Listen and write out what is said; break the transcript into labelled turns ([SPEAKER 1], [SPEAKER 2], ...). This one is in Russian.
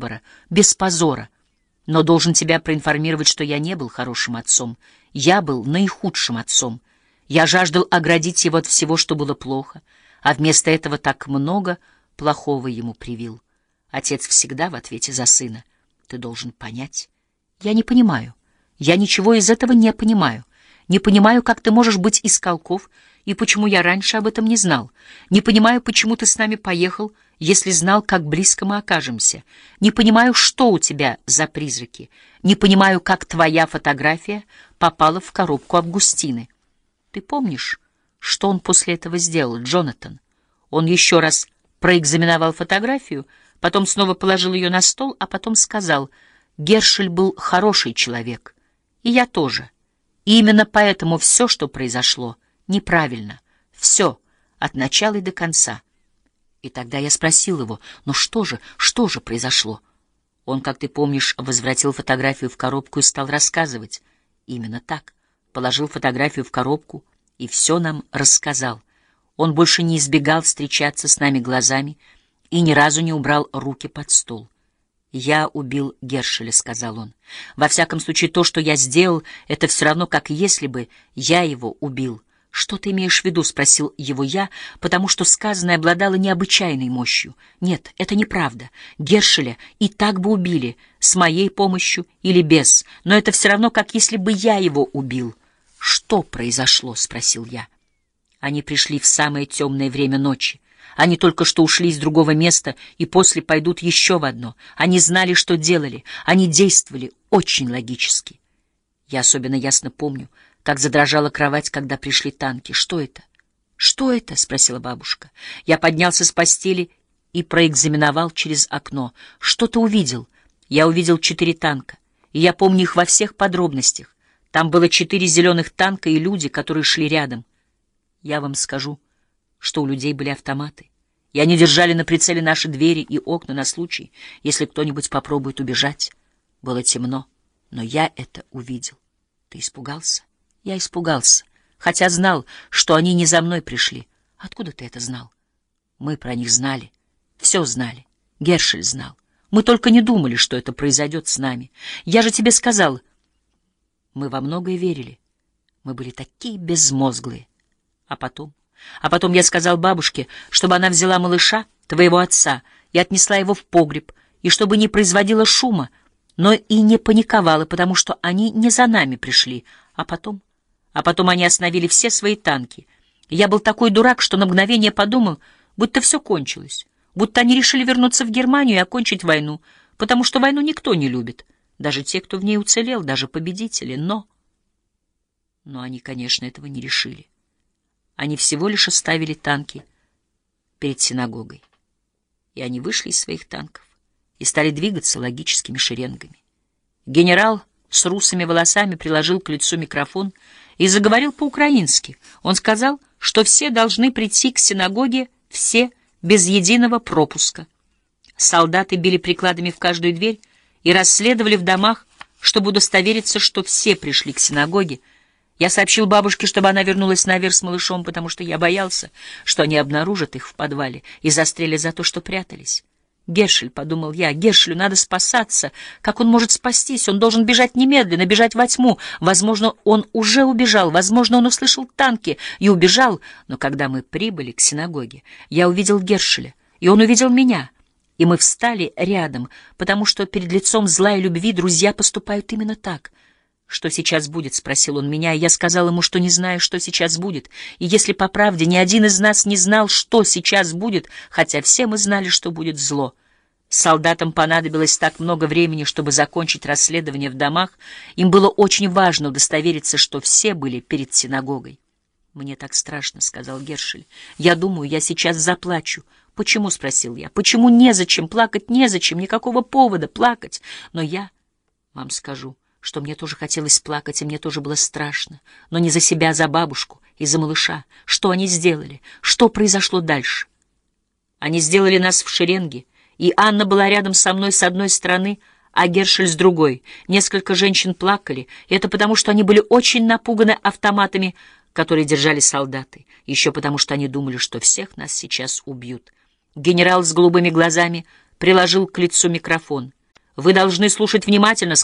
[SPEAKER 1] Акбара, без позора. Но должен тебя проинформировать, что я не был хорошим отцом. Я был наихудшим отцом. Я жаждал оградить его от всего, что было плохо, а вместо этого так много плохого ему привил. Отец всегда в ответе за сына. Ты должен понять. Я не понимаю. Я ничего из этого не понимаю. Не понимаю, как ты можешь быть из колков, и почему я раньше об этом не знал. Не понимаю, почему ты с нами поехал, если знал, как близко мы окажемся. Не понимаю, что у тебя за призраки. Не понимаю, как твоя фотография попала в коробку Августины. Ты помнишь, что он после этого сделал, Джонатан? Он еще раз проэкзаменовал фотографию, потом снова положил ее на стол, а потом сказал, Гершель был хороший человек, и я тоже. И именно поэтому все, что произошло, неправильно. Все, от начала и до конца. И тогда я спросил его, ну что же, что же произошло? Он, как ты помнишь, возвратил фотографию в коробку и стал рассказывать. Именно так. Положил фотографию в коробку и все нам рассказал. Он больше не избегал встречаться с нами глазами и ни разу не убрал руки под стол. «Я убил Гершеля», — сказал он. «Во всяком случае, то, что я сделал, это все равно, как если бы я его убил». «Что ты имеешь в виду?» — спросил его я, потому что сказанное обладало необычайной мощью. «Нет, это неправда. Гершеля и так бы убили, с моей помощью или без, но это все равно, как если бы я его убил». «Что произошло?» — спросил я. Они пришли в самое темное время ночи. Они только что ушли из другого места и после пойдут еще в одно. Они знали, что делали. Они действовали очень логически. Я особенно ясно помню, как задрожала кровать, когда пришли танки. «Что это?» «Что это?» — спросила бабушка. Я поднялся с постели и проэкзаменовал через окно. «Что ты увидел?» Я увидел четыре танка, и я помню их во всех подробностях. Там было четыре зеленых танка и люди, которые шли рядом. Я вам скажу, что у людей были автоматы, и они держали на прицеле наши двери и окна на случай, если кто-нибудь попробует убежать. Было темно, но я это увидел. Ты испугался? Я испугался, хотя знал, что они не за мной пришли. Откуда ты это знал? Мы про них знали, все знали. Гершель знал. Мы только не думали, что это произойдет с нами. Я же тебе сказал, мы во многое верили. Мы были такие безмозглые. А потом... А потом я сказал бабушке, чтобы она взяла малыша, твоего отца, и отнесла его в погреб, и чтобы не производила шума, но и не паниковала, потому что они не за нами пришли. А потом... А потом они остановили все свои танки. Я был такой дурак, что на мгновение подумал, будто все кончилось, будто они решили вернуться в Германию и окончить войну, потому что войну никто не любит, даже те, кто в ней уцелел, даже победители. Но... Но они, конечно, этого не решили. Они всего лишь оставили танки перед синагогой. И они вышли из своих танков и стали двигаться логическими шеренгами. Генерал с русыми волосами приложил к лицу микрофон и заговорил по-украински. Он сказал, что все должны прийти к синагоге, все, без единого пропуска. Солдаты били прикладами в каждую дверь и расследовали в домах, чтобы удостовериться, что все пришли к синагоге. Я сообщил бабушке, чтобы она вернулась наверх с малышом, потому что я боялся, что они обнаружат их в подвале и застрелят за то, что прятались. Гершель, — подумал я, — Гершелю надо спасаться. Как он может спастись? Он должен бежать немедленно, бежать во тьму. Возможно, он уже убежал, возможно, он услышал танки и убежал. Но когда мы прибыли к синагоге, я увидел Гершеля, и он увидел меня. И мы встали рядом, потому что перед лицом зла и любви друзья поступают именно так. «Что сейчас будет?» — спросил он меня, и я сказал ему, что не знаю, что сейчас будет. И если по правде ни один из нас не знал, что сейчас будет, хотя все мы знали, что будет зло. Солдатам понадобилось так много времени, чтобы закончить расследование в домах. Им было очень важно удостовериться, что все были перед синагогой. «Мне так страшно», — сказал Гершель. «Я думаю, я сейчас заплачу». «Почему?» — спросил я. «Почему незачем? Плакать незачем, никакого повода плакать. Но я вам скажу, что мне тоже хотелось плакать, и мне тоже было страшно. Но не за себя, а за бабушку и за малыша. Что они сделали? Что произошло дальше? Они сделали нас в шеренге, и Анна была рядом со мной с одной стороны, а Гершель с другой. Несколько женщин плакали, и это потому, что они были очень напуганы автоматами, которые держали солдаты, еще потому, что они думали, что всех нас сейчас убьют. Генерал с голубыми глазами приложил к лицу микрофон. «Вы должны слушать внимательно»,